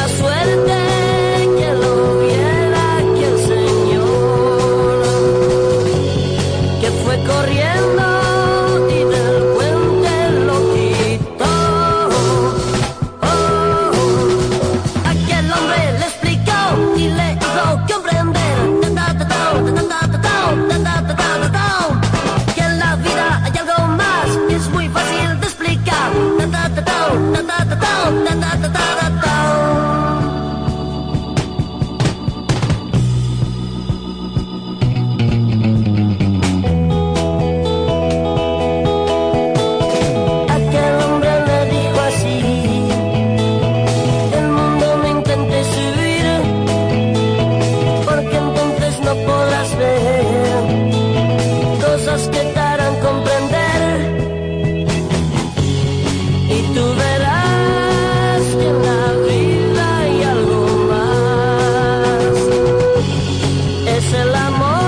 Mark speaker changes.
Speaker 1: buena suerte. es el amor.